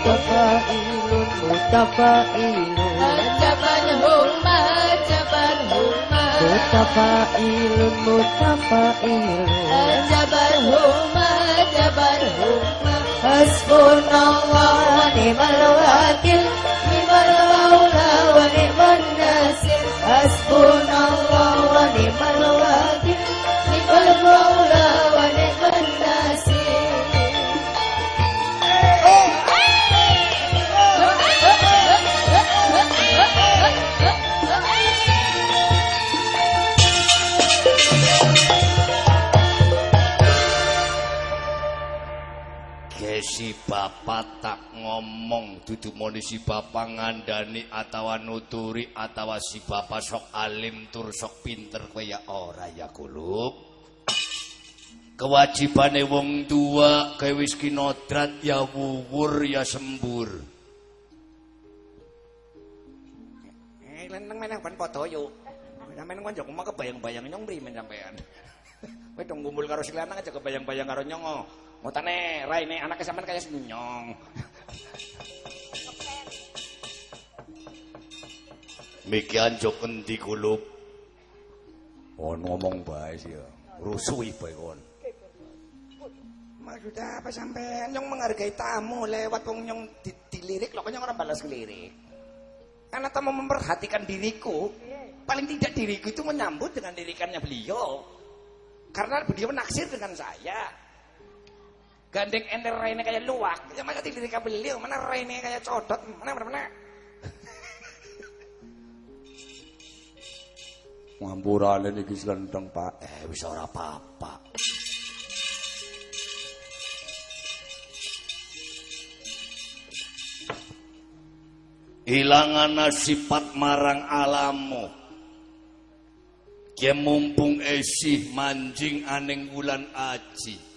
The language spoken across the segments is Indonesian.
mutafailun mutafailun mutafailun mutafailun Hasbunallah wa ni'mal wakil Ni'mal maula wa ni'mal nasir Hasbunallah wa ni'mal wakil Ni'mal Gesi bapak tak ngomong dudu moni si bapak ngandani atawa nuturi atawa si bapak sok alim tur sok pinter kaya ora ya kulub kewajibane wong tua gawe wis kinodrat ya wuwur ya sembur Eh, lenteng meneh ban padha yo. Sampeyan kon omah kebayang-bayang nyong mrimen sampean. Kowe dong ngumpul karo si lanang aja kebayang-bayang karo nyong. Oh. Motane raine anake sampean kaya nyong. Miki anjuk endi kulub Kon ngomong bae sih ya. Rusui bae kon. Maksudnya apa sampean nyong menghargai tamu lewat wong nyong di, dilirik lho kok nyong ora balas kelirik. Karena tamu memperhatikan diriku, paling tidak diriku itu menyambut dengan lirikannya beliau. Karena beliau naksir dengan saya. Gandeng ender raine kayak luwak, ya masa dilirik beliau, mana raine kayak codot, mana mana mana. Ngampurane iki slendeng, Pak. eh wis ora apa-apa. Ilangana sifat marang alamu. Ki mumpung esih manjing aning wulan aji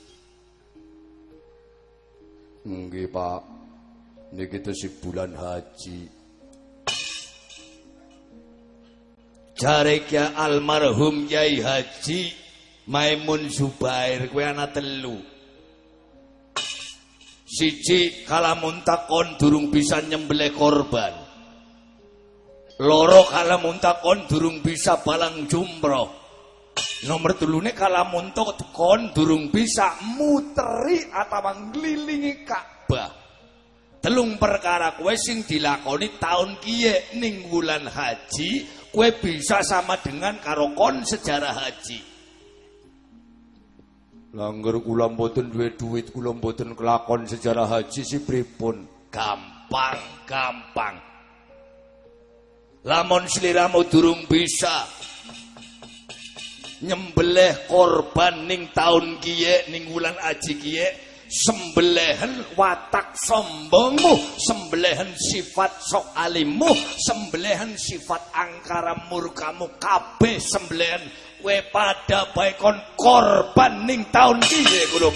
Nggih, Pak. Niki tesih bulan haji. Jare almarhum Yai Haji Maimun Zubair kuwi ana telu. Siji kalamun takon durung bisa nyembelih korban. Loro kalamun takon durung bisa balang jumroh. Nomor telune kalamun takon durung bisa muteri atau nglilingi Ka'bah. Telung perkara kue sing dilakoni tahun kiye ning wulan haji, kue bisa sama dengan karo kon sejarah haji. Langgar kula mboten duwe duit, kula mboten kelakon sejarah haji si pripun. Gampang, gampang. Lamun sliramu durung bisa nyembelih korban ning tahun kiye ning wulan haji kiye sembelihan watak sombongmu sembelihan sifat sok alimmu sembelihan sifat angkara murkamu kabeh sembelihan we pada baikon korban ning tahun kiye kulo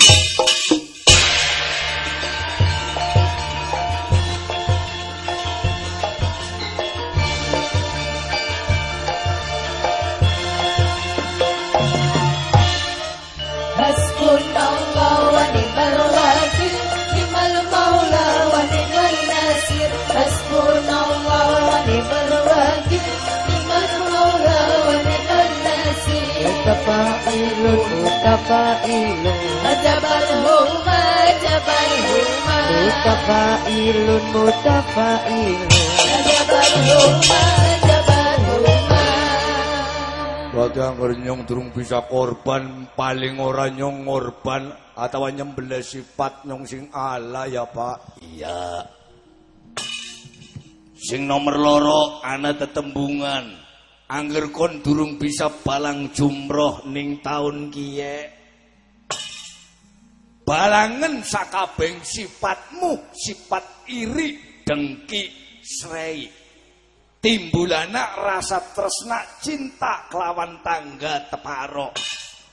anggar nyong durung bisa korban, paling ora nyong ngorban atau nyembelih sifat nyong sing ala ya, Pak. Iya. Sing nomor loro ana tetembungan. Angger kon durung bisa balang jumroh ning taun kiye. Balangen sakabeng sifatmu, sifat iri, dengki, srei. Timbulana rasa tresna cinta kelawan tangga teparo.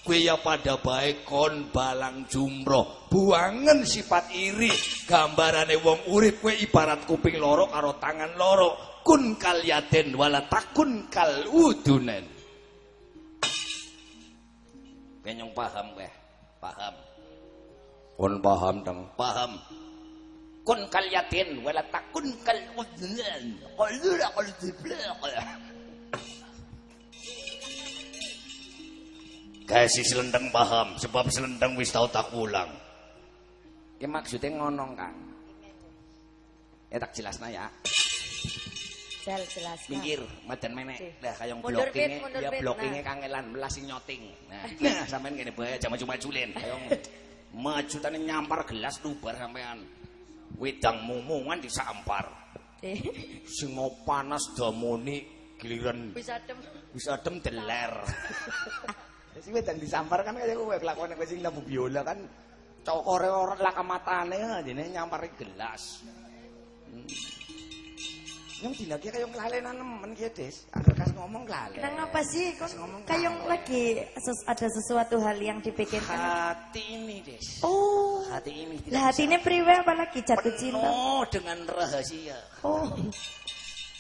Kue ya pada baik kon balang jumroh. Buangen sifat iri. Gambarane wong urip kue ibarat kuping loro karo tangan loro. Kun kal yaden wala takun kal udunen. Kenyong paham weh, paham. Kon paham dong. Paham? kun kal yatin wala takun kal udnan qalura qal si selendang paham, sebab selendang wis tau tak ulang. Ki maksudnya ngono Kang. Ya tak jelasna ya. Jal jelas. Minggir, madan menek. Oke. Lah kaya Mundur, blocking Pit, mundur, ya Pit. blockinge Nah. kangelan melas sing nyoting. Nah, nah sampean kene bae aja maju-majulen. Kaya maju tane nyampar gelas lubar sampean. Wedang mumungan disampar. Sing mau panas damoni giliran Bisa dem. bisa adem deler. Sing wedang disampar kan kaya kowe kelakuan kowe sing lampu biola kan cokore ora laka matane dene nyampar gelas. Hmm. Yang dina ki kaya nglalenan nemen ki, Des. Kas ngomong lalen. Kenapa sih? Kok Terus ngomong kayak lagi ses- ada sesuatu hal yang dipikirkan? Hati ini, Des. Oh. Hati ini Lah hatinya priwe apalagi jatuh cinta? penuh dengan rahasia. Oh.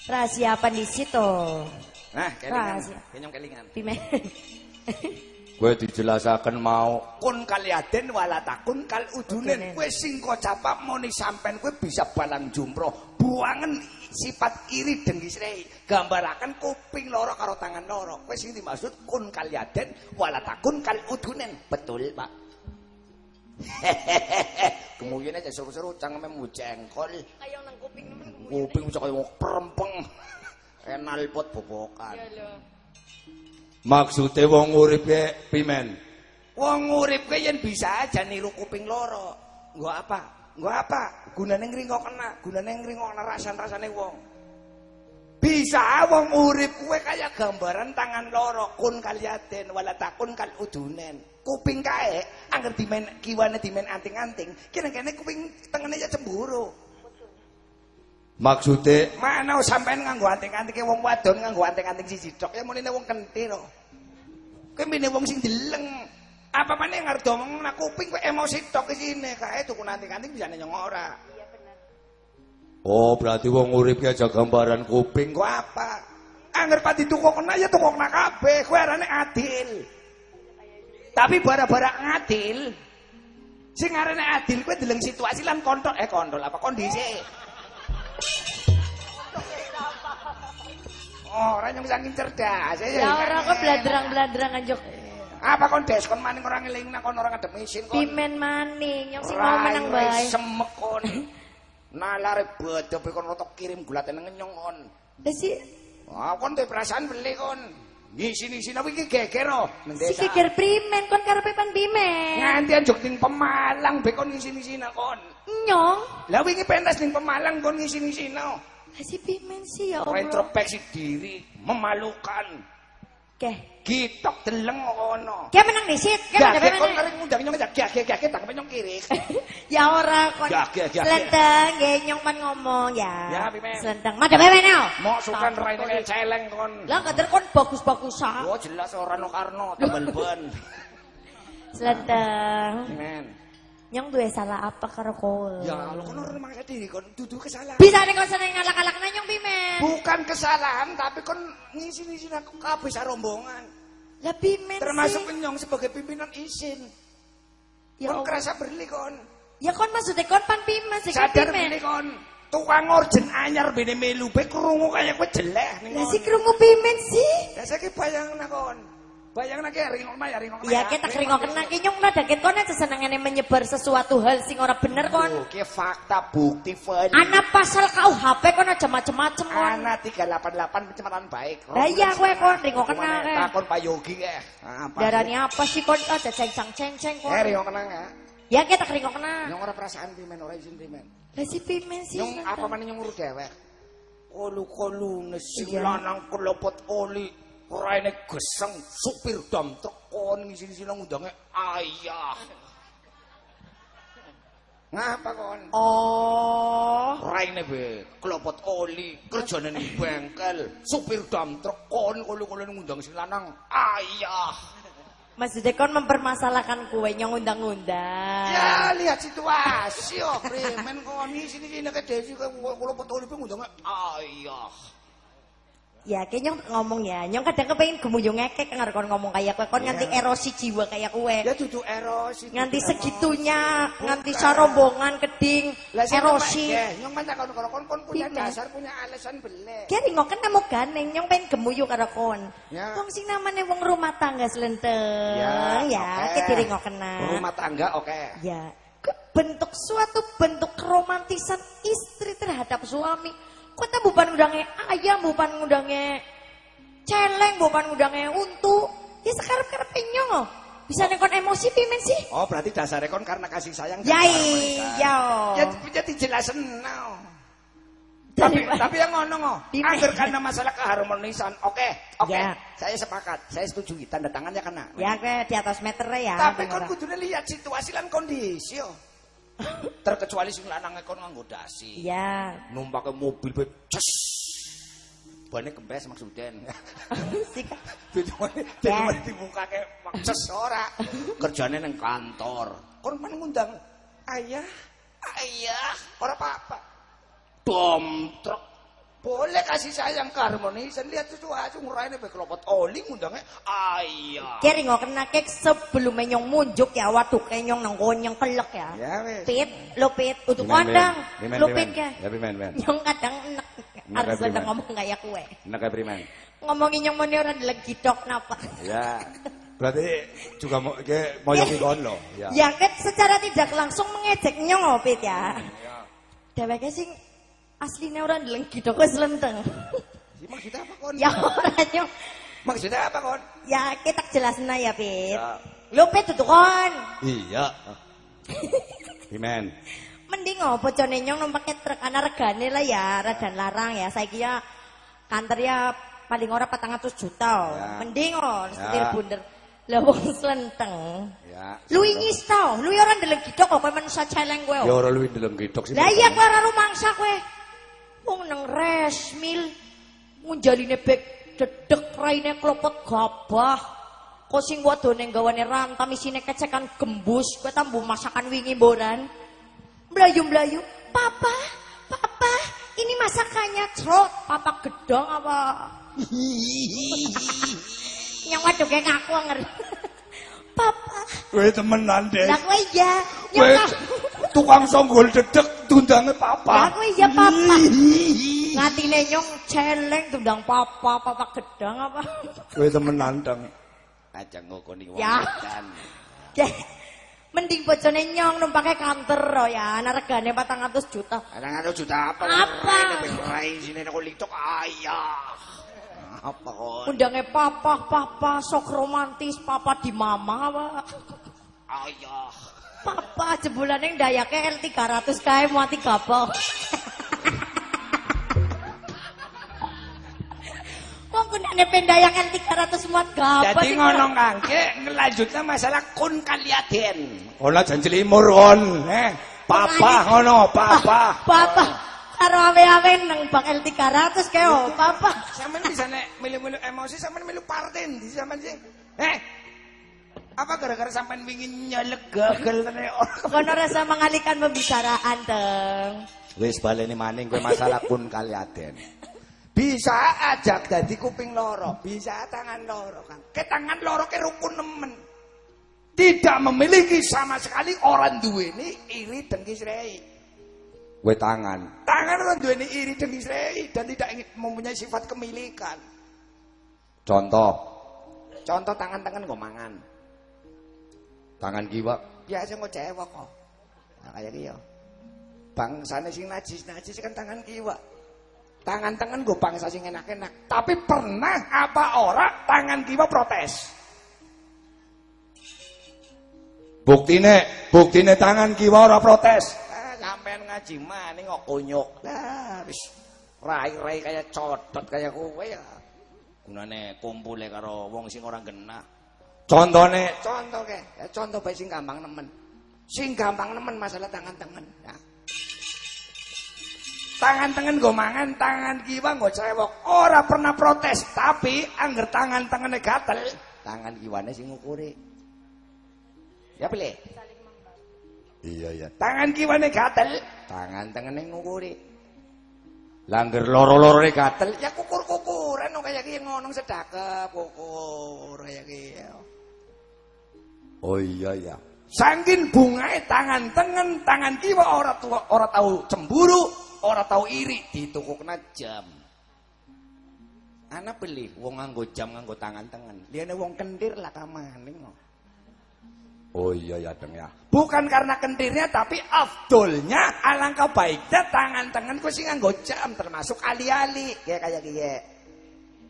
Rahasia apa di situ? Nah, kelingan. Kenyong kelingan. Pimen. Gue dijelasakan mau kun kaliaden wala takun kal udunen kowe sing kocapap moni sampean kowe bisa balang jumroh buangen sifat iri dengki srei gambaraken kuping loro karo tangan loro kowe sing dimaksud kun kaliaden wala takun kal udunen betul Pak Kemudian aja seru-seru cangkeme mu jengkol Kayak nang kuping nemen. kuping kaya wong perempeng enal pot bobokan maksudnya wong urip ke pimen. Wong urip ke yen bisa aja niru kuping loro. Nggo apa? Nggo apa? Gunane ngringok kena, gunane ngringok kena rasan-rasane wong. Bisa wong urip kuwe kaya gambaran tangan loro kun kaliaden wala takun kal udunen. Kuping kae angger dimen kiwane dimen anting-anting, kene-kene kuping tengene ya cemburu. Maksudnya Mana sampean nganggo anting-anting wong wadon nganggo anting-anting siji tok ya menine wong kentir. Kowe mene wong sing deleng. Apa maneh ngarep omong nak kuping kowe emosi tok isine kae tuku anting-anting bisa nyong ora. Oh berarti wong urip ke aja gambaran kuping Engko apa? Angger pati tuku kena ya tuku kena kabeh, kowe arane adil. Tapi bara-bara adil sing arane adil kowe deleng situasi lan kontrol eh kontrol apa kondisi. Oh, orang yang saking cerdas. Ya ora kok bladrang-bladrang anjuk. Apa kon des kon maning orang ngeling nak kon orang ngedemesin kon. Pimen maning yang sing mau Rai, bae. Semek kon. Nalare bodoh kon rotok kirim gulate ngenyong kon. Lah si Wah, kon duwe perasaan beli kon. Ngisi-ngisi tapi iki geger oh nang si kikir primen kon karepe pan pimen. Nganti anjuk ning Pemalang be kon ngisi-ngisi kon. Nyong. Lah wingi pentas ning Pemalang kon ngisi-ngisi no. Lah si pimen sih ya Ora Allah. introspeksi diri, memalukan. Keh. Gitok deleng ono. Ke menang disit. Ke menang disit. Kon ngaring ngundang nyong aja. Gak, gak, gak, gak. Tak menyong kiris. ya ora kon. Gak, gak, gak. Selenteng. Nyong men ngomong ya. Ya, bimen. Selenteng. Mada bimen no. Mau suka celeng kon. Lah, kader kon bagus-bagus sah. Oh, jelas ora no karno. Tebel ben. Selenteng. Bimen. Nyong duwe salah apa karo kowe? Ya Allah kon ora maksa diri kon dudu kesalahan. Bisa nih kon seneng ngalak-alak nyong pimen. Bukan kesalahan tapi kon ngisi-ngisi aku kabeh sak rombongan. Lah pimen Termasuk sih. kenyong sebagai pimpinan isin. Ya Kon kerasa berli kon. Ya kon maksudnya kon pan sih kon Sadar berli kon. Tukang orjen anyar bene melu be krungu kaya kowe jeleh ning Lah si krungu pimen sih. Ya saiki bayangna kon. Bayangna ki ringok mah ya ringok mah. Ya kita keringo kena ki nyong lah daging kon aja senengane menyebar sesuatu hal sing ora bener kon. Tuh, ki fakta bukti valid. Anak pasal KUHP kon aja macem-macem kon. Anak 388 pencemaran baik. Lah iya kowe kon ringo kena kae. Takon Pak Yogi kae. Apa? Darani apa sih kon aja cengcang-cengceng kon. Eh ringok kena enggak? Ya kita keringo kena. Nyong ora perasaan pimen ora izin pimen. Lah si pimen sih. Nyong apa meneh nyong urut dewek. Kolu-kolu sing Iya. lanang kelopot oli. Raine geseng supir dam truk kon ngisi-ngisi nang undange ayah. Ngapa kon? Oh. Raine be kelopot oli, kerjane ning bengkel, supir dam truk kon kolu-kolu ngundang sing lanang ayah. Maksudnya kon mempermasalahkan kue nyong undang-undang. Ya lihat situasi oh premen kon ngisi-ngisi nek desi kelopot oli pe ngundang ayah. Ya, kayaknya ngomong ya. Nyong kadang kepengen gemuyu ngekek ngar kon ngomong kayak kowe. Kon nganti erosi jiwa kayak kowe. Ya dudu erosi. Nganti segitunya, emosi. nganti sarombongan keding, Lah sing erosi. ya, Nyong man takon karo kon kon punya Pimen. dasar, punya alasan belek. Kaya ringo kan nemu ganeng, nyong pengen gemuyu karo kon. Ya. Wong sing namanya wong rumah tangga selenteng. Ya, ya, oke. kita ringo kena. Rumah tangga oke. Ya, ke bentuk suatu bentuk keromantisan istri terhadap suami. Kok tak bukan udangnya ayam, bukan udangnya celeng, bukan udangnya untu. Ya sekarang karena penyong oh. Bisa nekon emosi pimen sih? Oh, berarti dasarnya kon karena kasih sayang. dan Yai, ya. Ya dijelasin now. Tapi, tapi yang ngono ngo, Di- agar karena masalah keharmonisan, oke, oke, Ya. saya sepakat, saya setuju, tanda tangannya kena. Ya, gue di atas meter ya. Tapi kon kudune lihat situasi lan kondisi yo. Terkecuali sing lanang kon nganggo dasi. Ya, Numpake mobil be ces. Bane kempes maksuden. sih kan. Tujuane Ya. tujuane dibukake ces ora. Kerjane nang kantor. Kon men ngundang ayah, ayah, ora apa-apa. Truk. Boleh kasih sayang keharmonisan lihat situasi nguraine be kelopot oli ngundangnya ayah. Kiri nggak kena kek sebelum nyong munjuk ya waduh kenyong nang konyong kelek ya. Ya wes. Pit, lo pit, untuk kondang, lo pit ke. Ya pimen, pimen. Nyong kadang enak, harus ya, ada ngomong kayak kue. Enak kayak primen. Ngomongin nyong mau orang lagi dok napa. Ya. Berarti juga mau ke mau Ya. kon lo. Ya. Ya kan secara tidak langsung mengejek nyong oh, pit ya. Deweke sing aslinya orang lagi dok wis lenteng. Maksudnya apa kon? ya orang nyong. Maksudnya apa kon? Ya kita jelasin ya pit. Ya. Lo pit tuh kon. Iya. Pimen. Mending oh bocone nyong numpake truk ana regane lah ya, radan larang ya. Saiki ya kantor ya paling ora 400 juta. oh. Ya. Mending oh Ya. setir bunder. Lah wong slenteng. Ya. Lu ingis tau, lu ya ora ndeleng gidok kok kowe manusia celeng kowe. Ya oh. ora luwih ndeleng gitok sih. Lah iya kowe ora rumangsa kowe. Wong nang resmil ngunjaline bek dedek raine klopot gabah. Kok sing wadone gawane rantam isine kecekan gembus, kowe tambu masakan wingi mboran. Melayu-melayu, "Papa, papa, ini masakannya trot, papa gedong apa?" Yang waduh kayak ngaku anger. Papa, Kowe temenan deh. lah kowe iya. Kowe tukang songgol dedek tundange Lah papa. kowe iya papa. Ngatine nyong celeng tundang papa, papa gedang apa? Kowe temenan dong. Aja ngokoni wong Ya. Ya, Mending bojone nyong numpake kantor oh ya, ana regane 400 juta. Kadang ada juta apa? Apa? Rai sini aku litok ayah. Apa kon? Undange papa, papa sok romantis, papa di mama apa? Ayah. Papa jebulane ndayake L300 kae mati gabok. Wong kunane pendayang L300 muat gabok. Jadi ngono kangke ngelanjutnya masalah kun kaliaden. Ora janji limur kon, eh. Papa ngono, papa. Papa, karo awe-awe nang bak L300 kae oh, papa. Sampeyan bisa nek milu-milu emosi sampeyan milu partai ndi sampeyan sih? Eh? Apa gara-gara sampeyan wingi nyelek gagal Kono rasa mengalihkan pembicaraan, Teng. Wis baleni maning kowe masalah kun kaliaden. Bisa ajak dadi kuping loro, bisa tangan loro kan. Ke tangan loro ke rukun nemen. Tidak memiliki sama sekali orang duweni iri dengki srei. Kowe tangan. Tangan orang duweni iri dengki srei dan tidak ingin mempunyai sifat kemilikan. Contoh, Contoh tangan-tangan gue mangan. Tangan kiwa. Biasa gue cewek kok. Nah, kayak gitu. Bangsane sing najis-najis kan tangan kiwa. Tangan tangan gue bangsa sing enak-enak. Tapi pernah apa ora tangan kiwa protes? Buktine, buktine tangan kiwa ora protes. Ah, sampean ngaji maning kok konyok. Lah wis rai-rai kayak codot kayak kowe ya. Gunane kumpule karo wong sing ora genah. Contone Contoh ke, ya contoh bae sing gampang nemen. Sing gampang nemen masalah tangan-tangan. Ya. Tangan-tangan gue mangan, tangan kiwa gue cewek. Ora pernah protes, tapi angger tangan-tangannya gatel, tangan kiwane sing ngukuri. Ya pilih. Iya iya. Tangan kiwane gatel, tangan tangannya ngukuri. Langger loro-lorone gatel. Ya kukur-kukuran no kaya ki ngono sedekap kukur kaya ki. Oh iya ya. Sangkin bungae tangan tengen, tangan kiwa ora tua, ora tahu cemburu, ora tahu iri, ditukukna jam. Ana beli wong nganggo jam nganggo tangan tengen. Liyane wong kendir lah kamane. Oh iya ya deng ya. Bukan karena kendirnya tapi afdolnya alangkah baiknya tangan tengen ku sing nganggo jam termasuk ali-ali kayak kayak kiye.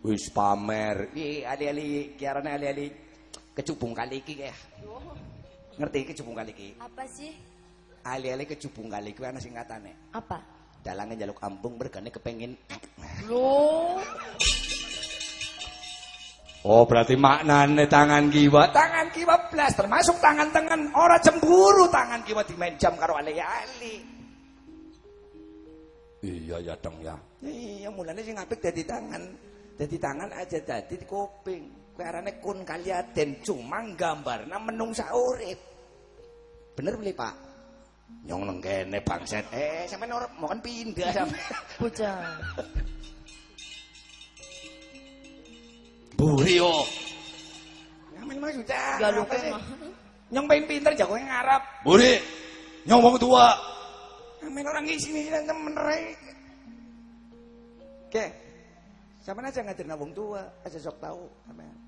Wis pamer. Iki ali-ali kiarane ali-ali kecubung kali iki ya. Ngerti kecubung kali iki? Apa sih? Ali-ali kecubung kali kuwi ana singkatane. Apa? Dalange njaluk ampung mergane kepengin Loh, Oh berarti maknane tangan kiwa. tangan kiwa blas termasuk tangan tengen ora cemburu tangan kiwa dimain jam karo ali-ali. Iya ya deng ya. Iya mulane sing apik dadi tangan. Dadi tangan aja dadi di kuping. Kuwi arane kun kaliaden cuma gambarna menungsa urip. Bener beli Pak? Nyong nang kene bangset. Eh sampean ora mau kan pindah sampean. bocah. Buri yo. Sampean mah sudah. Galuk Apa sih? emang. Nyong pengen pinter jago ngarap. Buri. Nyong wong tua. Sampean orang ngisi-ngisi nang temen rek. Oke. Sampean aja ngajarna wong tua, aja sok tahu sampean.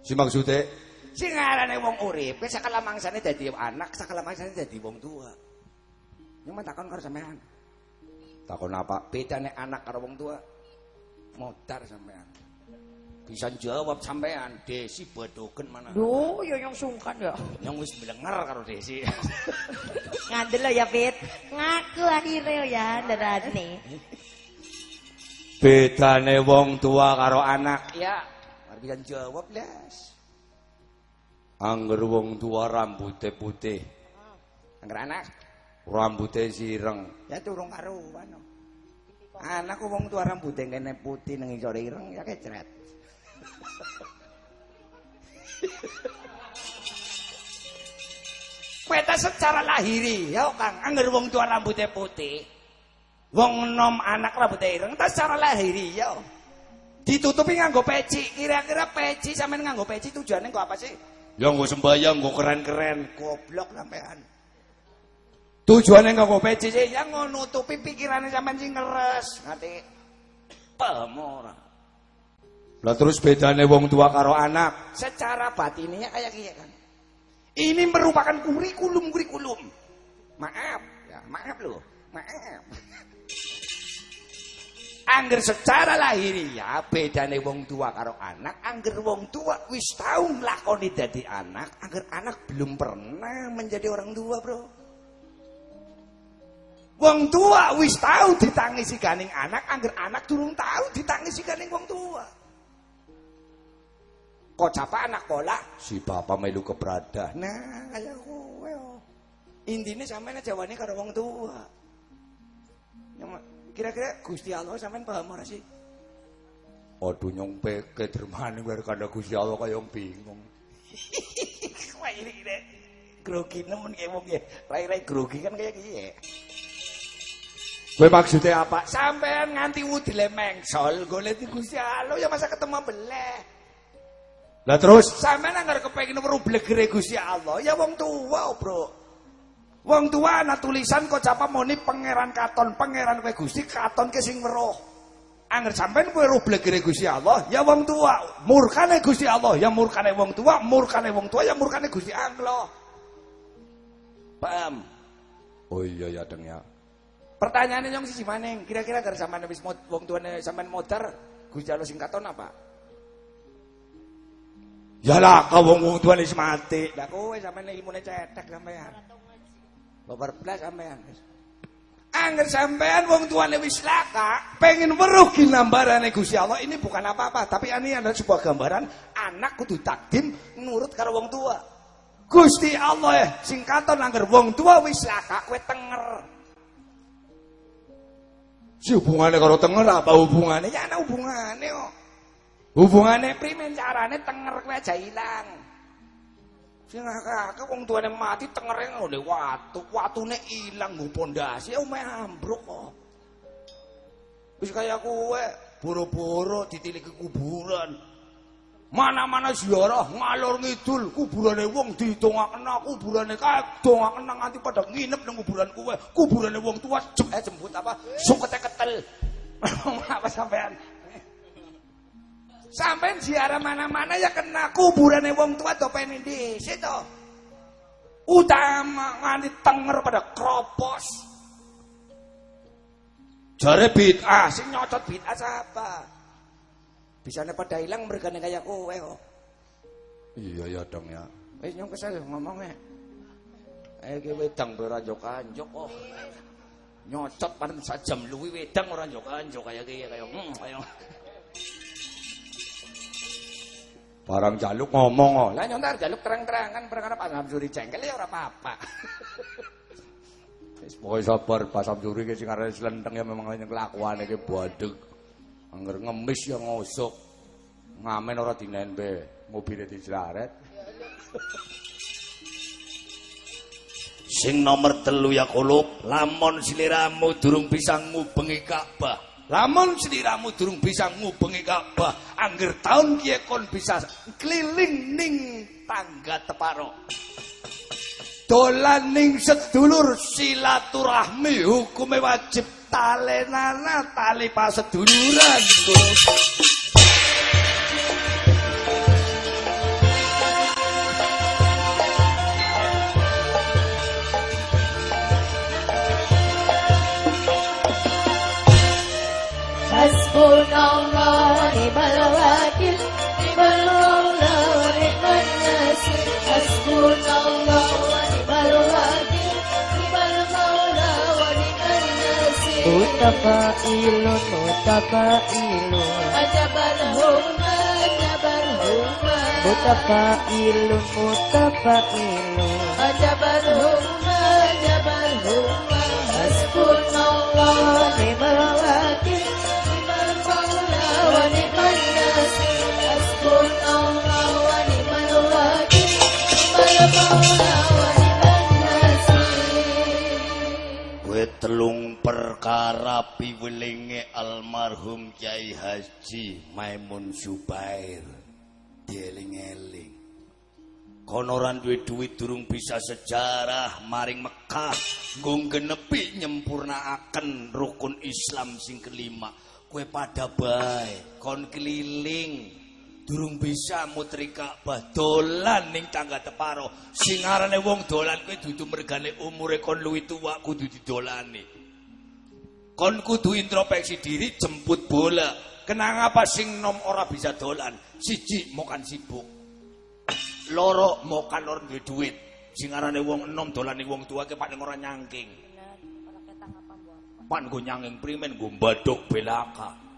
Si maksudnya Sing ngarane wong urip, wis sakala mangsane dadi anak, sakala mangsane dadi wong tua. Nyong mah takon karo sampean. takon apa? Bedane anak karo wong tua. Modar sampean. Bisa jawab sampean, Desi bodoken mana. Duh, yo yang sungkan ya. Nyong wis melenger karo Desi. Ngandel lo ya, Pit. Ngaku akhirnya ya, ndarane. Bedane wong tua karo anak. ya, bisa jawab, Las. Angger wong tua rambutnya putih, Angger anak, rambutnya sireng. ya turung karuan. no. Anak ku wong tua rambutnya kene putih nang isor ireng ya kecret. Peta secara lahiri, ya Kang, angger wong tua rambutnya putih. Wong nom anak rambutnya ireng, ta secara lahiri ya. Ditutupi nganggo peci. Kira-kira peci sampean nganggo peci tujuannya kok apa sih? Ya nggo sembayang, nggo keren-keren. Goblok sampean. Tujuannya nganggo peci sih ya nutupi pikirannya sampean sing ngeres. Ngerti? Paham ora? Lah terus bedane wong tua karo anak. Secara batinnya kayak gini kan. Ini merupakan kurikulum-kurikulum. Maaf, ya, maaf loh. Maaf. Angger secara lahiriah bedane wong tua karo anak, angger wong tua wis tau nglakoni dadi anak, angger anak belum pernah menjadi orang tua, Bro. Wong tua wis tau ditangisi ganing anak, angger anak durung tau ditangisi ganing wong tua. Kok capa anak pola? Si bapak melu keberada. Nah, kaya kowe. Intine sampean jawane karo wong tua. Kira-kira Gusti Allah sampean paham ora sih? Aduh nyong peke dermane karo kandha Gusti Allah kaya bingung. Wah ini ini grogi nemen kayak wong ya. Rai-rai grogi kan kayak gini ya. Kowe maksudnya apa? Sampean nganti wudile mengsol golek Gusti Allah ya masa ketemu beleh. Lah terus Sampean anggar kepengin weruh blegere Gusti Allah ya wong tua, Bro. Wong tua ana tulisan kok capa moni pangeran katon, pangeran kowe Gusti katon ke sing weruh. Angger sampean kowe weruh blegere Gusti Allah ya wong tua, murkane Gusti Allah ya murkane wong tua, murkane wong tua ya murkane Gusti Allah. Paham? Oh iya ya deng ya. Pertanyaannya yang sisi maning, kira-kira gara sampean wis wong tuane sampean modar Gusti Allah sing katon apa? Yalah kau wong wong tuane wis mati. Lah kowe sampean ilmune cetek sampean. Babar blas sampean. Angger sampean wong tuane wis laka, pengen weruh ginambarane Gusti Allah ini bukan apa-apa, tapi ini adalah sebuah gambaran anak kudu takdim nurut karo wong tua. Gusti Allah ya, sing katon angger wong tua wis laka, kowe tenger. Si hubungane karo tenger apa hubungane? Ya ana hubungane kok. Hubungane primen carane tenger kowe aja ilang. Sing akeh wong tuane mati tengere ngene watu, watune ilang nggo pondasi omah ambruk kok. Wis kaya kowe, boro-boro ditiliki kuburan. Mana-mana ziarah ngalor ngidul kuburane wong didongakna kuburane kae dongakna nganti pada nginep nang kuburan kowe. Kuburane wong tua jem, jembut apa? Sukete ketel. apa sampean? Sampean ziarah mana-mana ya kena kuburane wong tua dopene dhisik to. Utama nganti tenger pada kropos. Jare bid'ah sing nyocot bid'ah siapa? Bisanya pada hilang mereka kayak kowe kok. Iya ya dong ya. Wis nyong kesel ngomongnya. Eh ki wedang ora kanjuk kok. Nyocot panen sajam luwi wedang ora njuk kanjuk kaya ki kaya hmm kaya. Barang jaluk ngomong kok. Lah nyontar jaluk terang-terangan perkara Pak Samsuri jengkel ya ora apa-apa. Wis pokoke sabar Pak Samsuri ki sing arep slenteng ya memang kelakuane ki bodeg. Angger ngemis ya ngosok. Ngamen ora dinenbe, mobile dijlaret. Sing nomor telu ya kulub, lamun sliramu durung bisa ngubengi Ka'bah. Lamun sliramu durung bisa ngubengi Ka'bah, angger taun kiye kon bisa keliling ning tangga teparo. Dolan ning sedulur silaturahmi hukume wajib talenana tali paseduluran. Hasbunallah wa ni'mal wakil Ni'mal maula wa ni'mal nasir Hasbunallah wa ni'mal wakil Ni'mal maula wa ni'mal nasir Mutafailun mutafailun Ajabar huma ajabar telung perkara piwelinge almarhum Kyai Haji Maimun Zubair. Dieling-eling. Kono ora duwe duit durung bisa sejarah maring Mekah nggo genepi nyempurnaaken rukun Islam sing kelima. Kowe pada bae kon keliling durung bisa mutri Ka'bah. Dolan ning tangga teparo. Sing arane wong dolan kuwi dudu mergane umure kon luwih tuwa kudu didolani. Kon kudu introspeksi diri jemput bola. Kenang apa sing nom ora bisa dolan? Siji mokan sibuk. Loro mokan ora duwe duit. Sing arane wong enom dolani wong tua ke paling ora nyangking. Pan go nyanging primen go mbadok belaka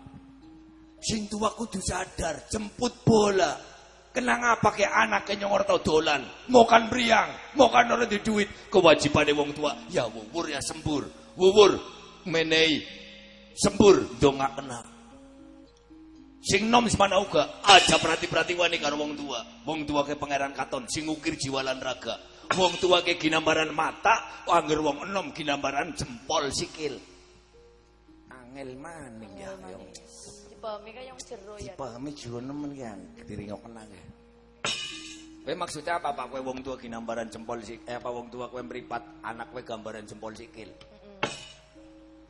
sing tua kudu sadar jemput bola. Kenang apa ke anak ke nyongor tau dolan? Mokan priang mokan ora duwe duit. Kewajibane wong tua ya wuwur ya sembur. Wuwur menehi sembur. Dongak kena. Sing nom semana uga aja perhati-perhati wani karo wong tua. Wong tua ke pangeran katon sing ukir jiwalan raga. Wong tua ke ginambaran mata angger wong enom ginambaran jempol sikil. Angel maning ya. Dipahami kaya yang jero ya. Pahami jero nemen kan kediri kenang ya. Kowe maksudnya apa Pak? Kowe wong tua ginambaran jempol sik eh apa wong tua kowe mripat anak kowe gambaran jempol sikil.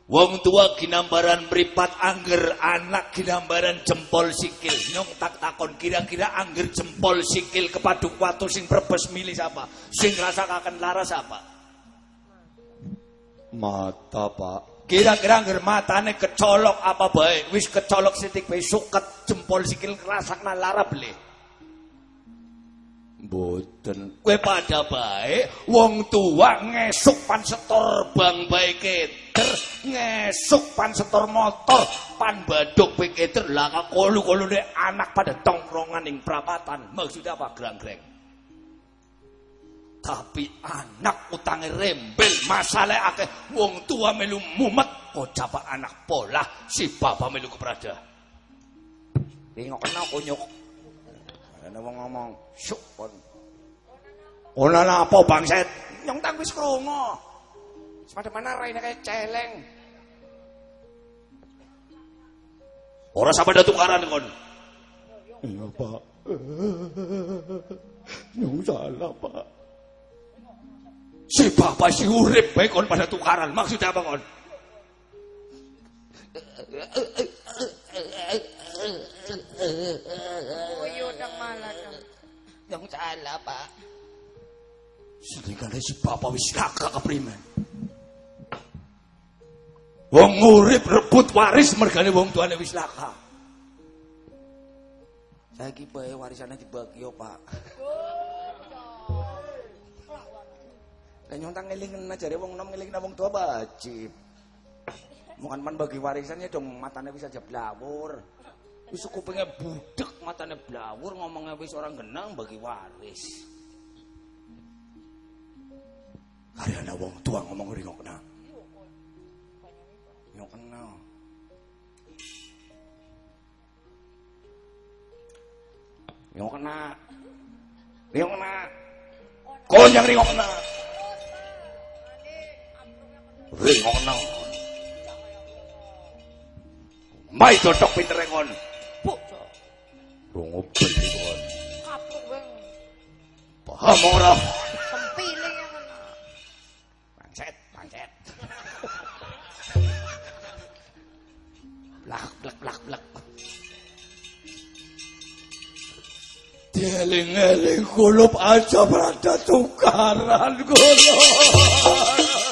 Wong tua ginambaran meripat angger anak ginambaran jempol sikil. Nyong tak takon kira-kira angger jempol sikil kepaduk watu sing prebes milih siapa? Sing rasakaken laras apa? Mata, Pak. Kira-kira angger matane kecolok apa bae? Wis kecolok sitik bae suket jempol sikil rasakna lara beli. Mboten. Kowe pada bae wong tua ngesuk pan setor bang bae keter, ngesuk pan setor motor, pan badok bae keter. Lah kolu-kolune anak pada tongkrongan ning prapatan. Maksudnya apa grang-greng? Tapi anak utange rembel, masalah akeh wong tua melu mumet, kocapa anak pola si bapak melu keprada. Tengok kena kunyuk. Ana wong ngomong, "Syuk kon." Ora apa bangset? Nyong tang wis krungu. Sepada mana raine kayak celeng. Ora sampe tukaran kon. Iya, Pak. Nyong salah, Pak. Si bapak si urip bae kon pada tukaran. Maksudnya apa kon? Uyu dang malah dang. Yang salah, Pak. Sedangkan si bapak wis kakak keprimen. Wong urip rebut waris mergane wong tuane wis laka. Saiki bae warisannya dibagi yo, Pak. Nyontang ngelingen jare wong enom ngelingin wong tua wajib. Bukan man bagi warisannya dong matanya bisa blawur. Wis kupingnya budek, matanya blawur, ngomongnya wis orang genang bagi waris. Hari ana wong tua ngomong ringokna. Yo kenal. Yo kena. Yo kena. Kon yang ringokna. Ringokna. Mai dodok pintere kon. Cok. Rungu beli kon. kapuk weng. Paham ora? Tempiling ya kan. Pancet, pancet. blak, blak, blak, blak. Dieling-eling kulup aja berada tukaran kulup.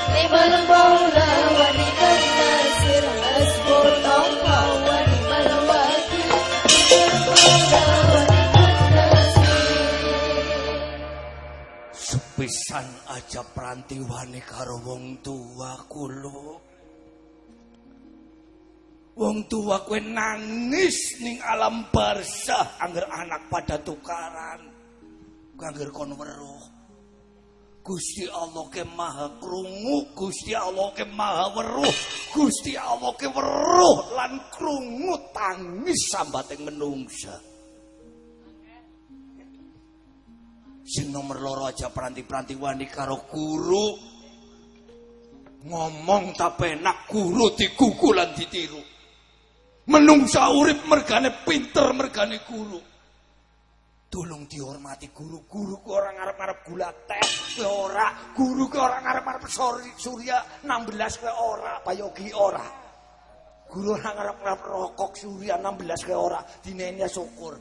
Sepisan aja prantiwane karo wong tua kulup. Wong tua kue nangis ning alam barzah angger anak pada tukaran. Kue angger weruh. Gusti Allah ke maha krungu, Gusti Allah ke maha weruh, Gusti Allah ke weruh lan krungu tangis sambating menungsa. Sing nomor loro aja peranti-peranti wani karo guru. Ngomong tak penak guru digugu lan ditiru. Menungsa urip mergane pinter mergane guru. Tolong dihormati guru. Guru ku orang ngarep-ngarep gula teh ke ora. Guru ku orang ngarep-ngarep sori- surya 16 ke ora. Payogi ora. Guru orang ngarep-ngarep rokok surya 16 ke ora. Dinenya syukur.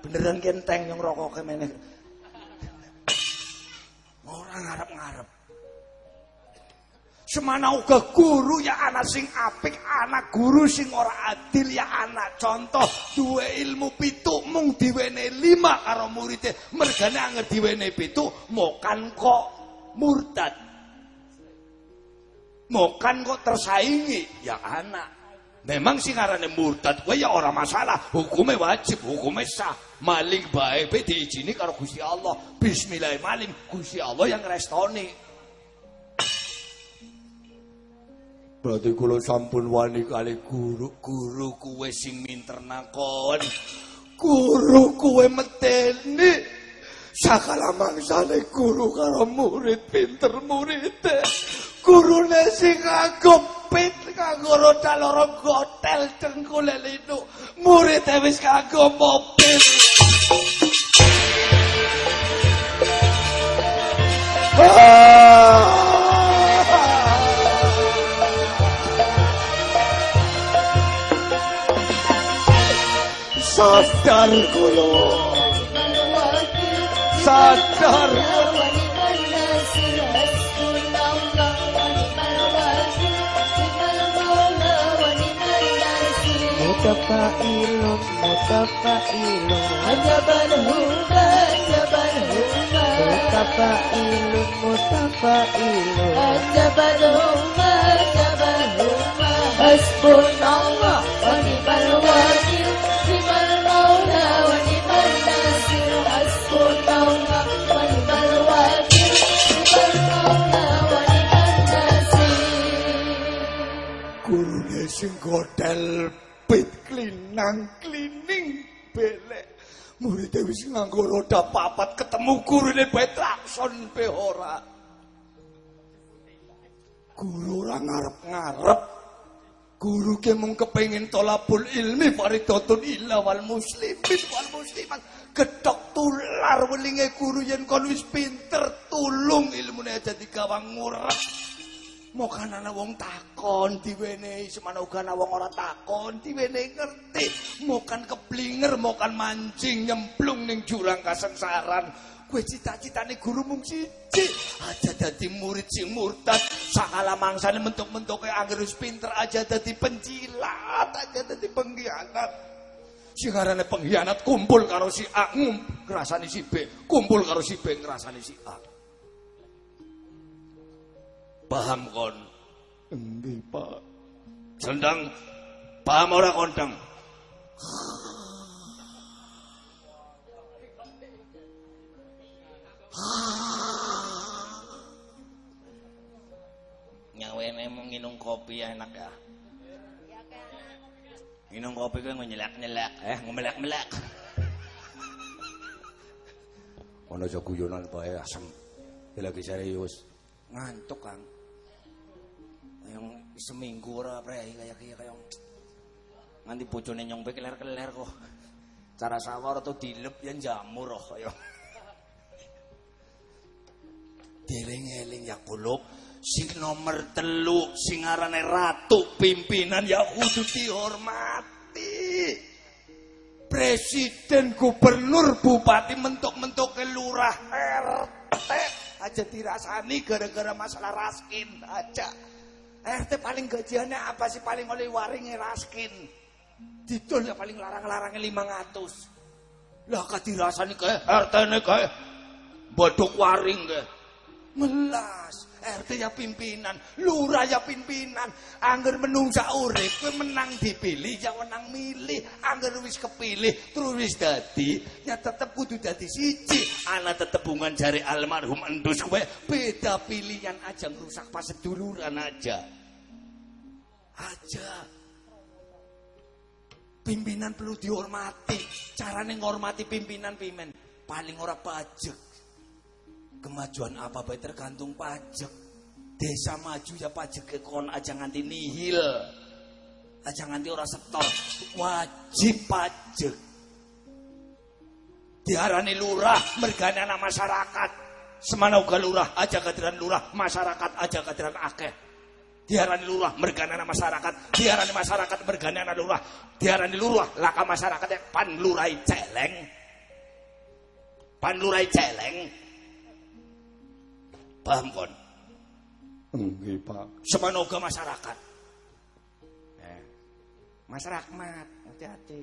Beneran kenteng yang rokok ke meneh. Orang ngarep-ngarep. Semana uga guru ya anak sing apik, anak guru sing ora adil ya anak. Contoh duwe ilmu pitu mung diwene lima karo muridnya. Mergane anger diwene pitu mokan kok murtad. Mokan kok tersaingi. Ya anak memang sing arane murtad kuwi ya ora masalah. Hukumnya wajib hukumnya sah maling bae be diizini karo Gusti Allah bismillah maling Gusti Allah yang restoni Berarti kula sampun wani kali guru, guru kuwe sing minter nakon. Guru kuwe meteni. Sakala mangsane guru karo murid pinter muridé. Gurune sing nganggo pit kanggo roda loro gotel cengkule linu. Muridé wis kanggo mobil. Sadar kula. Sadar. Mutafailun, mutafailun. ajabanhuma ajabanhuma Mutafa'ilun mutafa'ilun ajabanhuma ajabanhuma hasbunallah wa ni'mal wakil ni'mal maula wa ni'mal nasir hasbunallah wa ni'mal wakil ni'mal maula wa ni'mal nasir Gurune sing godel pit klinang klining belek. Muridé wis nganggo roda papat ketemu gurune bae klakson pe ora. Guru ora ngarep-ngarep. Guru ke mung kepengin tolabul ilmi faridatun illa wal muslimin wal muslimat. Getok tular welinge guru yen kon wis pinter tulung ilmune aja digawang ngurep. Mokan ana wong takon diwenehi semana uga ana wong ora takon diwenehi ngerti. Mokan keblinger, mokan mancing nyemplung ning jurang kasengsaran. Kowe cita-citane guru mung siji, aja dadi murid sing murtad. Sakala mangsane mentuk-mentuke anggere wis pinter aja dadi penjilat, aja dadi pengkhianat. Sing arane pengkhianat kumpul karo si A, ngrasani si B, kumpul karo si B, ngrasani si A. Paham kon? Endi, Pak? Sendang paham ora kondang? Nyawene mau nginum kopi enak ya. Minum kopi gue nyelak-nyelak, eh ngemelak-melak. Ono aja guyonan bae asem. Iki lagi serius. Ngantuk, Kang. Yang seminggu ora prei kayak kayak kayak nganti bojone nyong pe keler-keler kok. Cara sawar atau dilep yang jamur kok kaya. Dieling-eling ya kulub. Sing nomor telu sing arane ratu pimpinan ya kudu dihormati. Presiden, gubernur, bupati mentuk-mentuk ke lurah RT aja dirasani gara-gara masalah raskin aja. RT paling gajiannya apa sih paling oleh waringe raskin. Didol ya paling larang-larangnya 500. Lah kadirasani kae RT ne kae bodok waring kae. Melas, RT ya pimpinan, lurah ya pimpinan. Angger menungsa urip, kowe menang dipilih, ya menang milih. Angger wis kepilih, terus wis dadi, ya tetep kudu dadi siji. Ana tetep hubungan jari almarhum endus kowe beda pilihan aja ngrusak pas seduluran aja. Aja. Pimpinan perlu dihormati. Carane ngormati pimpinan pimen paling ora pajak. Kemajuan apa baik tergantung pajak. Desa maju ya pajak kon aja nganti nihil. Aja nganti ora setor. Wajib pajak. Diarani lurah mergane anak masyarakat. Semana uga lurah aja kadiran lurah, masyarakat aja kadiran akeh. Diarani lurah mergane anak masyarakat, diarani masyarakat mergane anak lurah, diarani lurah laka masyarakat yang pan lurai celeng. Pan lurai celeng. Paham kon? Nggih, Pak. Semana uga masyarakat. Eh, Mas Rahmat, hati-hati.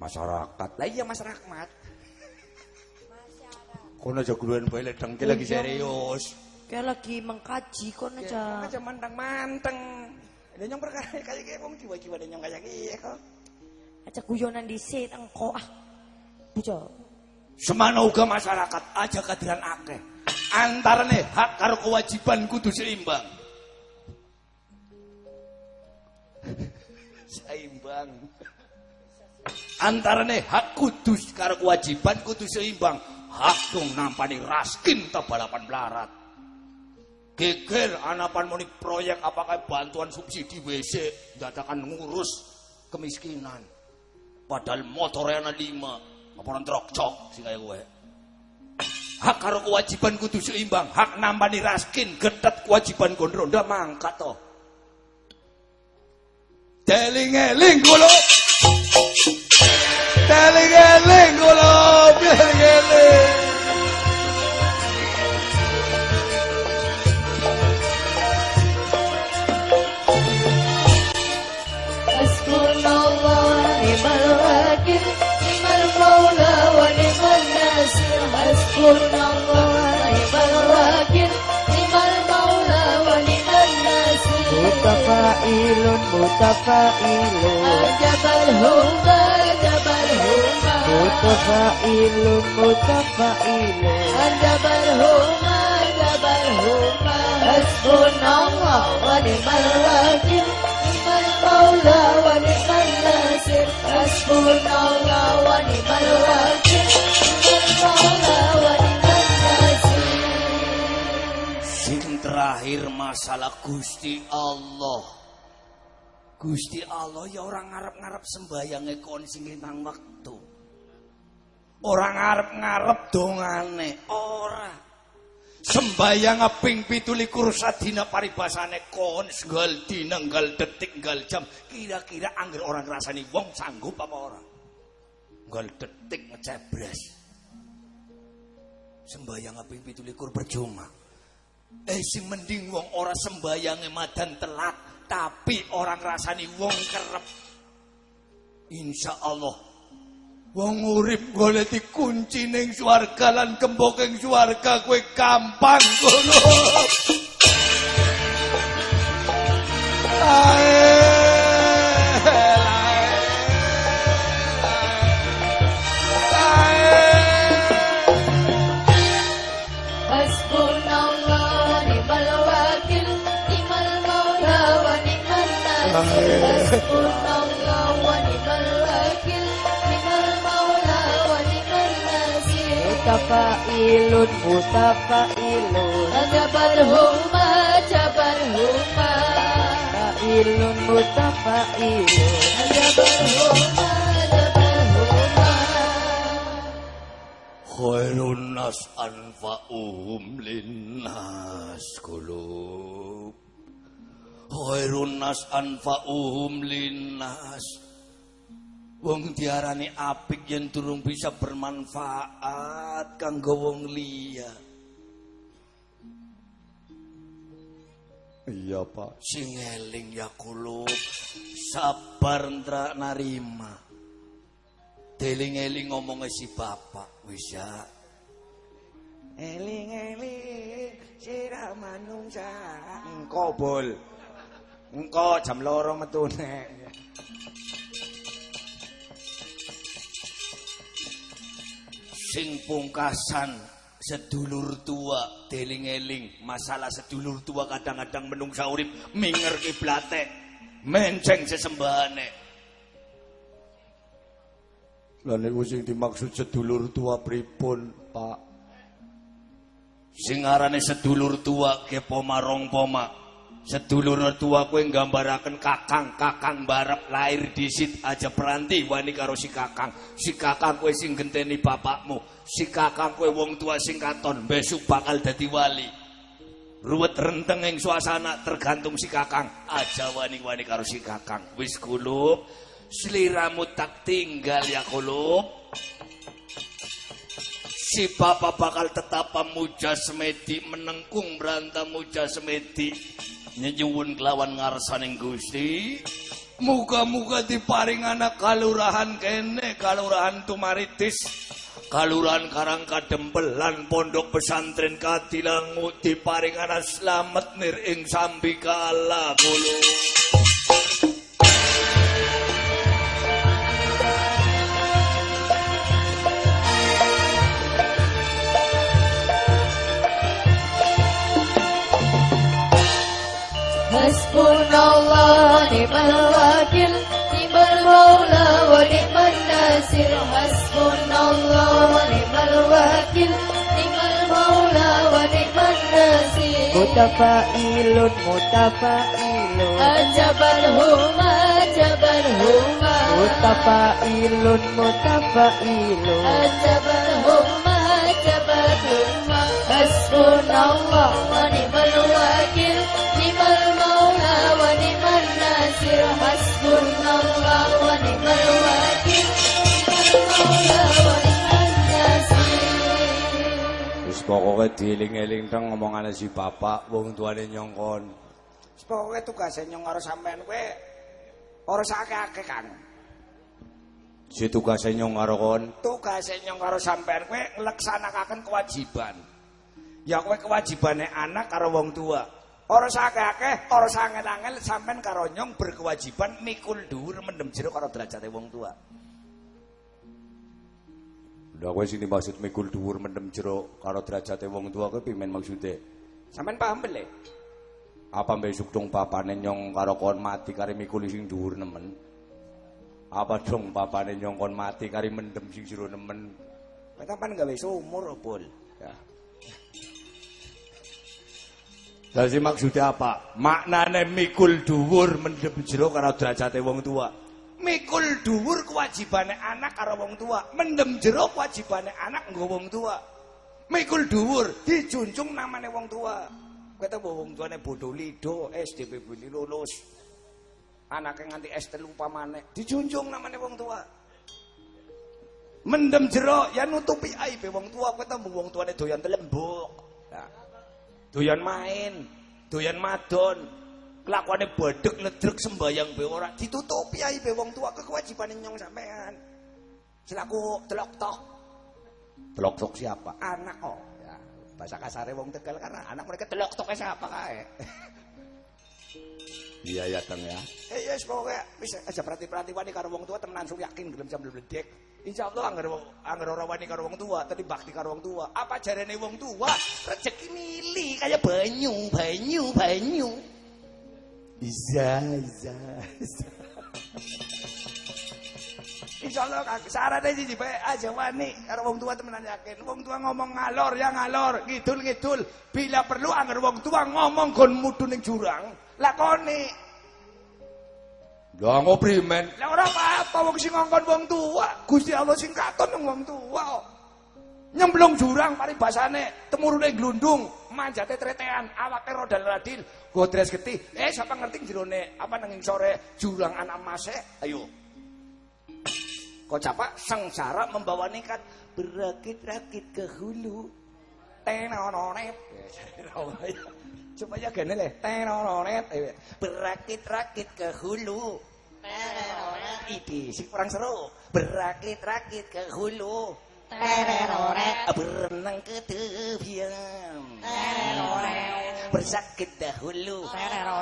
Masyarakat. Lah iya Mas Rahmat. Kono aja guluan bae ledeng iki lagi serius. Kayak lagi mengkaji kon aja. Aja manteng-manteng. Ini nyong perkara kayak gini, wong jiwa-jiwa ini nyong kayak gini kok. Aja guyonan dhisik engko ah. Bojo. Semana uga masyarakat aja kadiran akeh. Antarane hak karo kewajiban kudu seimbang. seimbang. Antarane hak kudu karo kewajiban kudu seimbang. Hak dong nampani raskin ta balapan melarat. Geger anapan muni proyek apakah bantuan subsidi WC dadakan ngurus kemiskinan. Padahal motornya ana lima, apa orang trok cok sih kayak gue. Hak karo kewajiban kudu seimbang, hak nambani raskin, getet kewajiban gondronda mangkat toh. Deling-eling kula. Deling-eling Mutafailun, mutafailun. Jabal humba, jabal humba Mutafailun, mutafailun. Jabal humba, jabal humba Hasbun Allah, wa nimal wakil. Nimal maula, wa nimal nasir Hasbun Allah, wa nimal wakil. Nimal maula, terakhir masalah Gusti Allah. Gusti Allah ya orang ngarep-ngarep sembayange kon sing lintang wektu. Orang ngarep-ngarep dongane, ora. Sembayang ping 17 sadina paribasane kon nggal dina nggal detik nggal jam. Kira-kira angger orang ngrasani wong sanggup apa ora? Nggal detik ngecebres. Sembayang ping 17 percuma. Eh sing mending wong ora sembayange madan telat, tapi orang rasani wong kerep. Insya Allah wong urip golek dikunci ning swarga lan gembok ing swarga kowe gampang ngono. Hasbunallah fa'ilun mutafa'ilun Raja barhuma jabarhuma Fa'ilun mutafa'ilun Raja barhuma jabarhuma Khairun nas anfa'uhum linnas kulub Khairun nas anfa'uhum linnas kulub Wong diarani apik yen durung bisa bermanfaat kanggo wong liya Iya Pak sing eling ya kulub sabar ndra narima Deling-eling ngomongnya si bapak wis ya. Eling-eling sira manungsa. Engko bol. Engko jam loro metune. Sing pungkasan sedulur tua deling-eling masalah sedulur tua kadang-kadang menungsa urip minger kiblate menceng sesembahane Lah niku sing dimaksud sedulur tua pripun, Pak? Sing arane sedulur tua ke poma rong poma. Sedulur tua kowe nggambaraken kakang, kakang barep lahir disit aja peranti wani karo si kakang. Si kakang kowe sing genteni bapakmu, si kakang kowe wong tua sing katon besok bakal dadi wali. Ruwet renteng ing suasana tergantung si kakang. Aja wani-wani karo si kakang. Wis kulub, seliramu tak tinggal ya kulub. Si papa bakal tetap muja semedi menengkung berantem muja semedi nyuwun kelawan ngarsaning Gusti. Muga-muga diparing anak kalurahan kene, kalurahan Tumaritis, kalurahan Karangkadempelan, pondok pesantren Katilangu diparing anak slamet nir ing sambikala kulo. Hasbunallah ni'mal wakil Ni'mal maula wa ni'mal nasir Hasbunallah ni'mal wakil Ni'mal maula wa ni'mal nasir mutafailun mutafailun. Jabal Huma Jabal Huma. Mutafailun mutafailun. Jabal Huma Jabal Huma. Hasbunallah wa ni'mal wakil Wis pokoke dieling-eling teng ngomongane si bapak wong tuane nyongkon. Wis Pokoke tugase nyong karo sampean kowe ora sakake Kang. Si tugase nyong karo kon. Tugase nyong karo sampean kowe ngleksanakaken kewajiban. Ya kowe kewajibane anak karo wong tua. Ora sakake, ora sangel-angel sampean karo nyong berkewajiban mikul dhuwur mendem jero karo derajate wong tua. Lah kowe sini maksud mikul dhuwur mendem jero karo derajate wong tua kowe pimen maksude? Sampean paham bele? Apa besok dong papane nyong karo kon mati kare mikul sing dhuwur nemen? Apa dong papane nyong kon mati kare mendem sing jero nemen? Sampean gawe sumur opol. Ya. Jadi maksudnya apa? Maknane mikul dhuwur mendem jero karo derajate wong tua. Mikul dhuwur kewajibane anak karo wong tua, mendem jero kewajibane anak nggo wong tua. Mikul dhuwur dijunjung namane wong tua. Kowe ta wong tuane bodho lido, SDP beli lulus. Anake nganti S3 pamane, dijunjung namane wong tua. Mendem jero ya nutupi aibe wong tua, kowe ta wong tuane doyan telembuk. Nah, doyan main, doyan madon, kelakuane bodhek ledrek sembayang be ora ditutupi aibe wong tua kewajibane nyong sampean. Selaku telok tok. Telok tok siapa? Anak kok. Ya, bahasa kasare wong Tegal karena anak mereka telok toknya siapa kae. Iya ya Kang ya. Eh yes pokoke wis aja perhati-perhati wani karo wong tua temenan sung yakin gelem jam bledek. Insyaallah anggar anggar ora wani karo wong tua, tadi bakti karo wong tua. Apa jarene wong tua? Rezeki mili kaya banyu, banyu, banyu. Iza, iza, iza. Insyaallah kak sarane siji bae aja wani karo wong tua temenan yakin. Wong tua ngomong ngalor ya ngalor, ngidul-ngidul. Bila perlu anggar wong tua ngomong gon mudhu ning jurang, lakoni. Lah ngopri men. Lah ora apa-apa wong sing ngongkon wong tua, Gusti Allah sing katon wong tua. kok. Nyemplung jurang paribasane, temurune glundung, manjate tretean, awake rodal radil, godres getih. Eh siapa ngerti jerone apa nang sore jurang anak mase? Ayo. Kok capa sengsara membawa nekat berakit-rakit ke hulu. Tenononet. Coba ya gene le. Tenononet. Ayo. Berakit-rakit ke hulu. Ini sih kurang seru. Berakit-rakit ke hulu. Berenang ke tepian. Bersakit dahulu.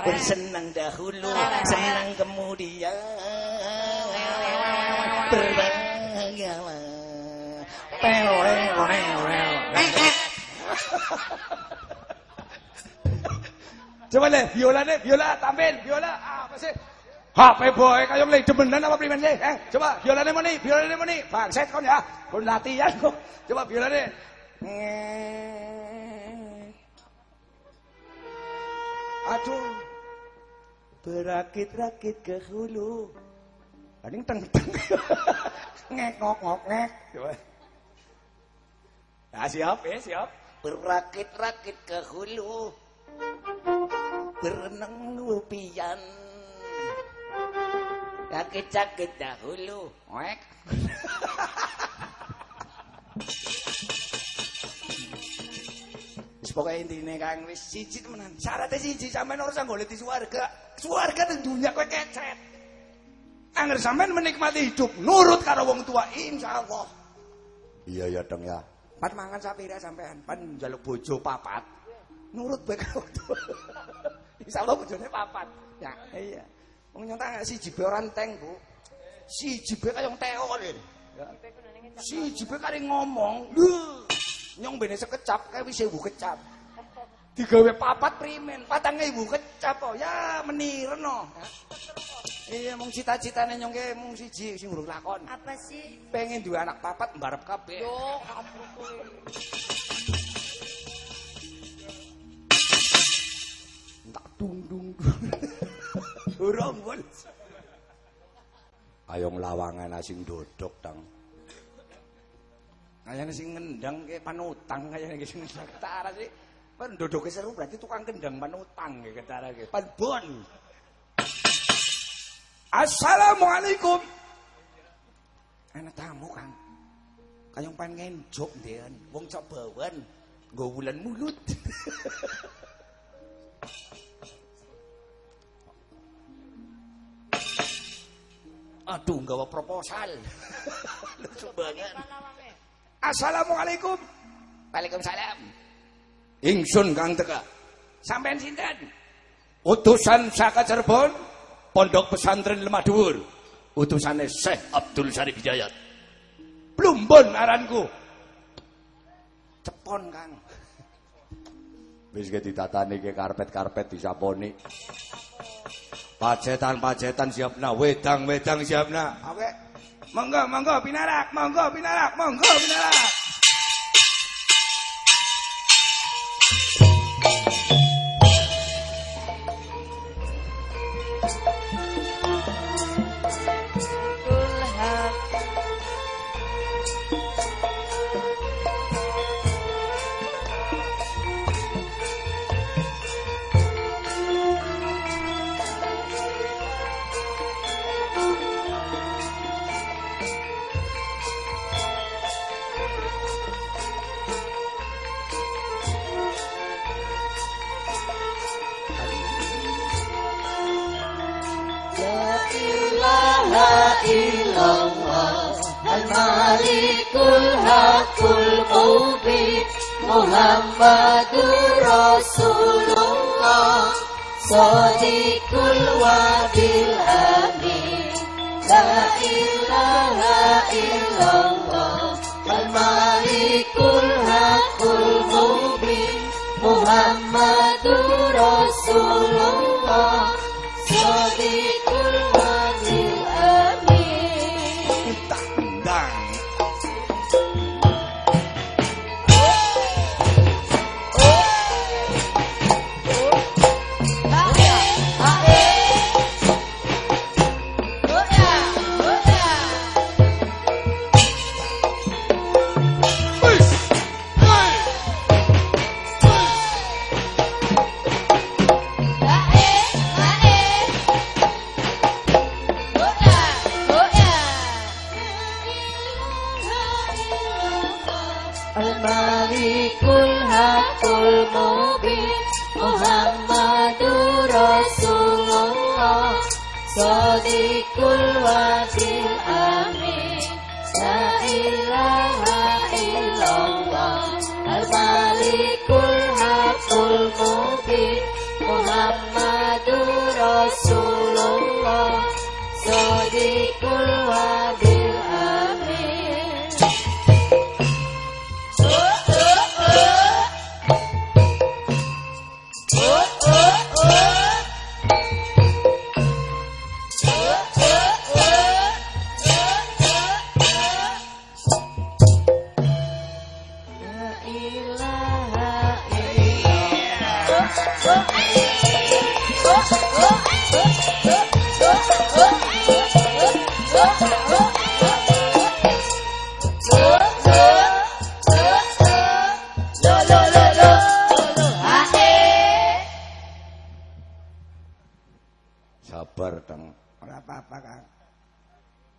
Bersenang dahulu. Senang kemudian. Berbahagialah. Coba deh, biola deh, biola, tampil, biola, apa sih? HP boy, kayak mulai demenan apa primen sih? Eh, coba biolane mau nih, biolane mau nih, bangset kon ya, kon latihan kok. Coba biolane. Aduh, berakit-rakit ke hulu. Paling teng teng, ngek ngok ngok ngek. Coba. Nah, siap ya, siap. Berakit-rakit ke hulu. Berenang lupian. Sakit-sakit dahulu. Wek. Wis pokoke intine Kang wis siji temenan. Syaratnya siji sampean ora usah golek di swarga. Swarga teng dunya kowe kecet. Angger sampean menikmati hidup nurut karo wong tua insyaallah. Iya ya dong ya. Pan mangan sapira sampean, pan njaluk bojo papat. Nurut bae karo wong tua. Insyaallah bojone papat. Ya, iya. Wong nyontak siji be ora enteng, Bu. Siji be kaya teol. Ya. Siji be kare ngomong. Lho, nyong bene sekecap kae wis 1000 kecap. Digawe papat primen, 4000 kecap kok. Ya menirno. Iya, mung cita-citane nyong ke mung siji sing urung lakon. Apa sih? Pengen duwe anak papat mbarep kabeh. Yo, ampun kowe. Tak dung dung dung. Urung pun. Ayo nglawangan asing dodok tang. Kayane sing ngendang ke panutang kayane ki sing ketara sih. Pan dodoke seru berarti tukang kendang panutang ke ketara ke. Pan bon. Assalamualaikum. Ana tamu Kang. Kayong pan ngenjok ndean. Wong cobawan nggo wulan mulut. Aduh, nggawa proposal. Lucu banget. Assalamualaikum. Waalaikumsalam. Ingsun Kang Teka. Sampean sinten? Utusan saka Cirebon, Pondok Pesantren Lemah Dhuwur. Utusane Syekh Abdul Syarif Hidayat. Plumbon aranku. Cepon, Kang. Wis ke ditatani ke karpet-karpet disaponi. Pacetan-pacetan siapna, wedang-wedang siapna. Oke. Monggo, monggo pinarak, monggo pinarak, monggo pinarak. Muhammadur Rasulullah Sadiqul Wabil Amin. La ilaha illallah Al-Malikul Hakul Mubin Muhammadur Rasulullah Apa-apa, Kang.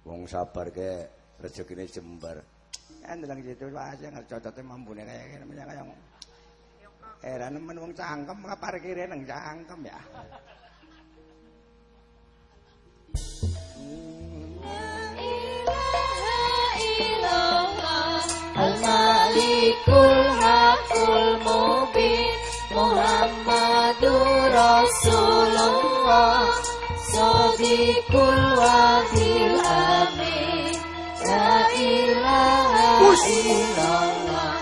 Wong sabar ke rezekine jembar. Kan ndeleng situ wae sing cocote mambune kaya ngene menyang kaya Heran nemen wong cangkem apa parkire nang cangkem ya. Al-Malikul Hakul Mubin Muhammadur Rasulullah Sadiqul Wadil Amin La ilaha illallah.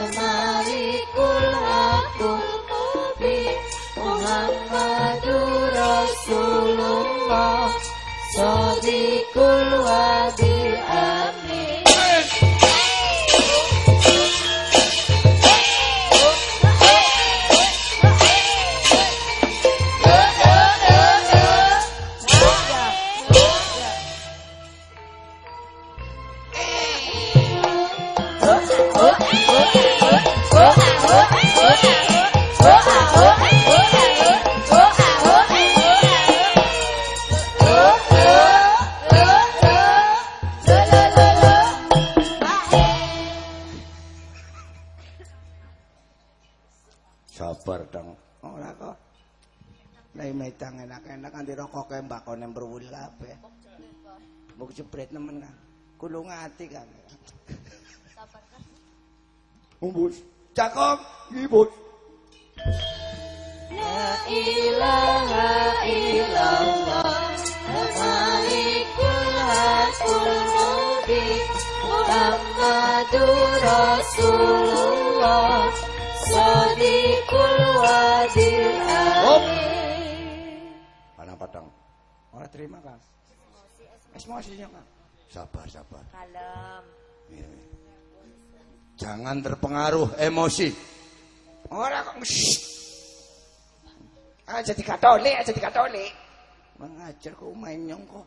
Al-Malikul Hakul Mubin Muhammadur Rasulullah. Sadiqul Wadil enak nanti rokok kayak bakon yang berwilap ya Mau jepret nemen kan. Kulung hati kan. Umbus cakong ibus La ilaha illallah Malikul hakul mubin Muhammadur Rasulullah Sadiqul wadil amin. Ora terima, Kang. Esmosi, ya, Kang. Sabar, sabar. Kalem. Iya, iya. Jangan terpengaruh emosi. Ora kok aja dikatole, aja dikatole. Mengajar kok menyong kok.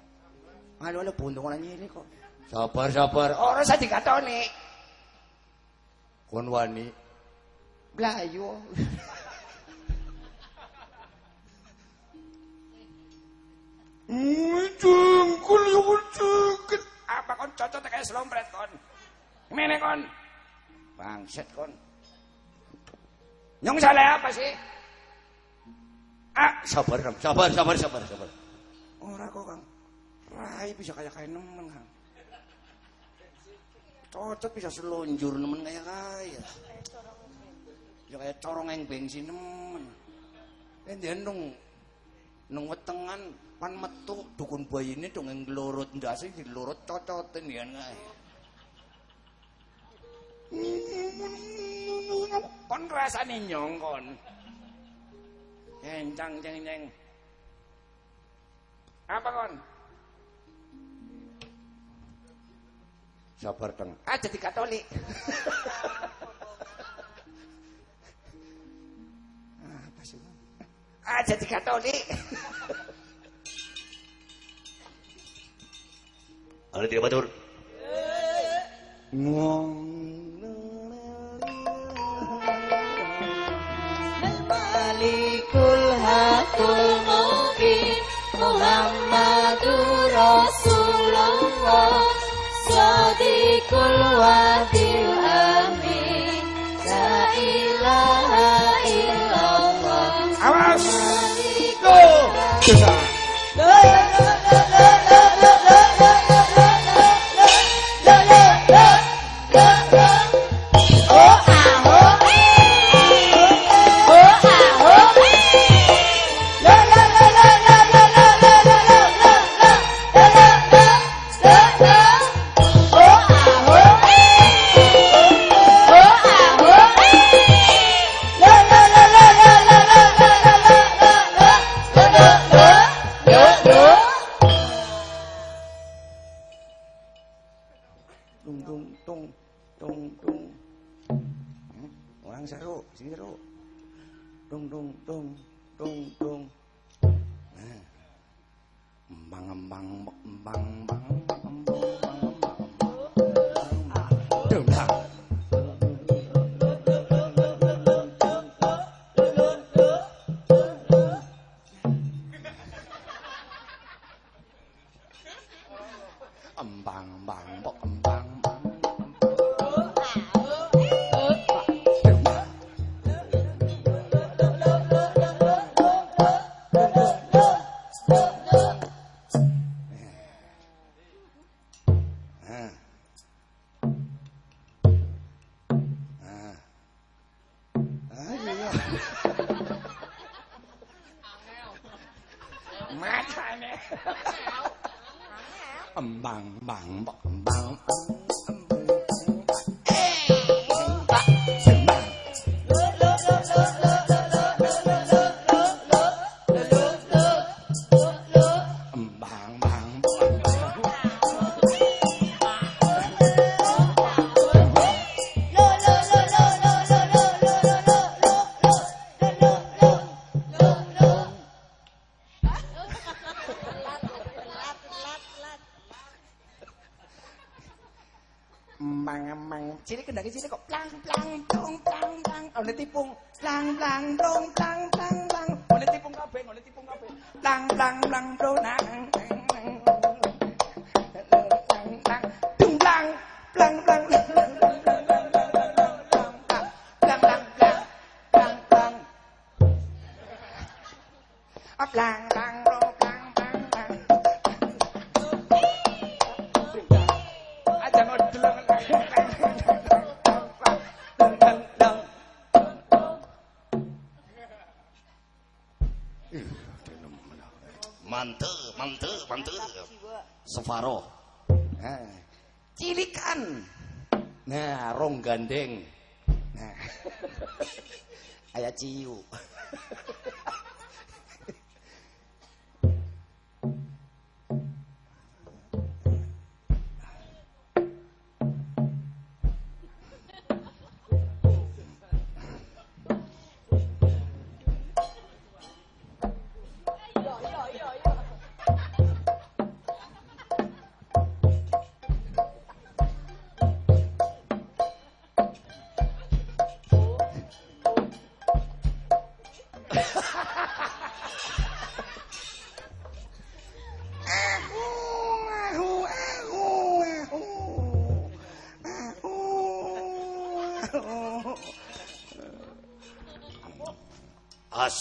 Malu lu buntung ora nyiri kok. Sabar, sabar. Ora sa dikatone. Kon wani. Blayo. Iya. Jengkul yo jengkul. Apa kon cocok kayak slompret kon? Mene kon. Bangset kon. Nyong salah apa sih? Ah, sabar. Sabar, sabar, sabar, sabar. Ora kok Kang. Rai bisa kayak kayak nemen Kang. Cocok bisa selunjur nemen kayak kaya. Ya kayak corong yang bensin nemen. Endian dong nang wetengan pan metu dukun bayine dong yang glorot ndase dilorot cocoten ya kae. Kon rasane nyong kon. Encang ceng ceng. Apa kon? Sabar dong. Ah jadi Katolik. Apa sih? Ah jadi Katolik. Ada dia batur. Malikul hakul mubin Muhammadur Rasulullah Sadiqul wadil amin La ilaha illallah Awas. Malikul aneh. Aneh. Embang, bang, bang, bang.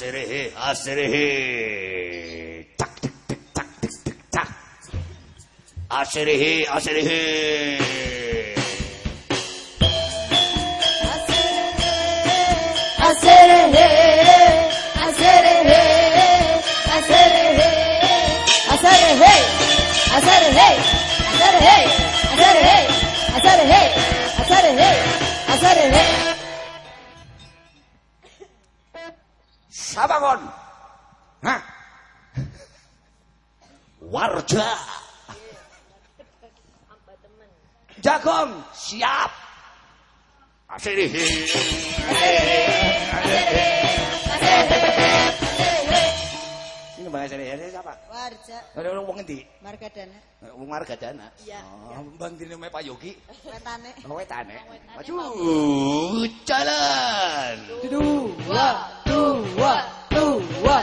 haserehe, haserehe. Tak, tak tak tak, tak tik, tak. Haserehe, haserehe. Haserehe, haserehe, haserehe, haserehe, haserehe, haserehe, haserehe, haserehe, haserehe, haserehe. Ini siapa? Warja Ada orang wong endi? Margadana Wong Margadana. Iya. Oh, Bang dine me Pak Yogi. wetane Oh, wetane. Maju. Jalan. Dua, dua, dua, dua,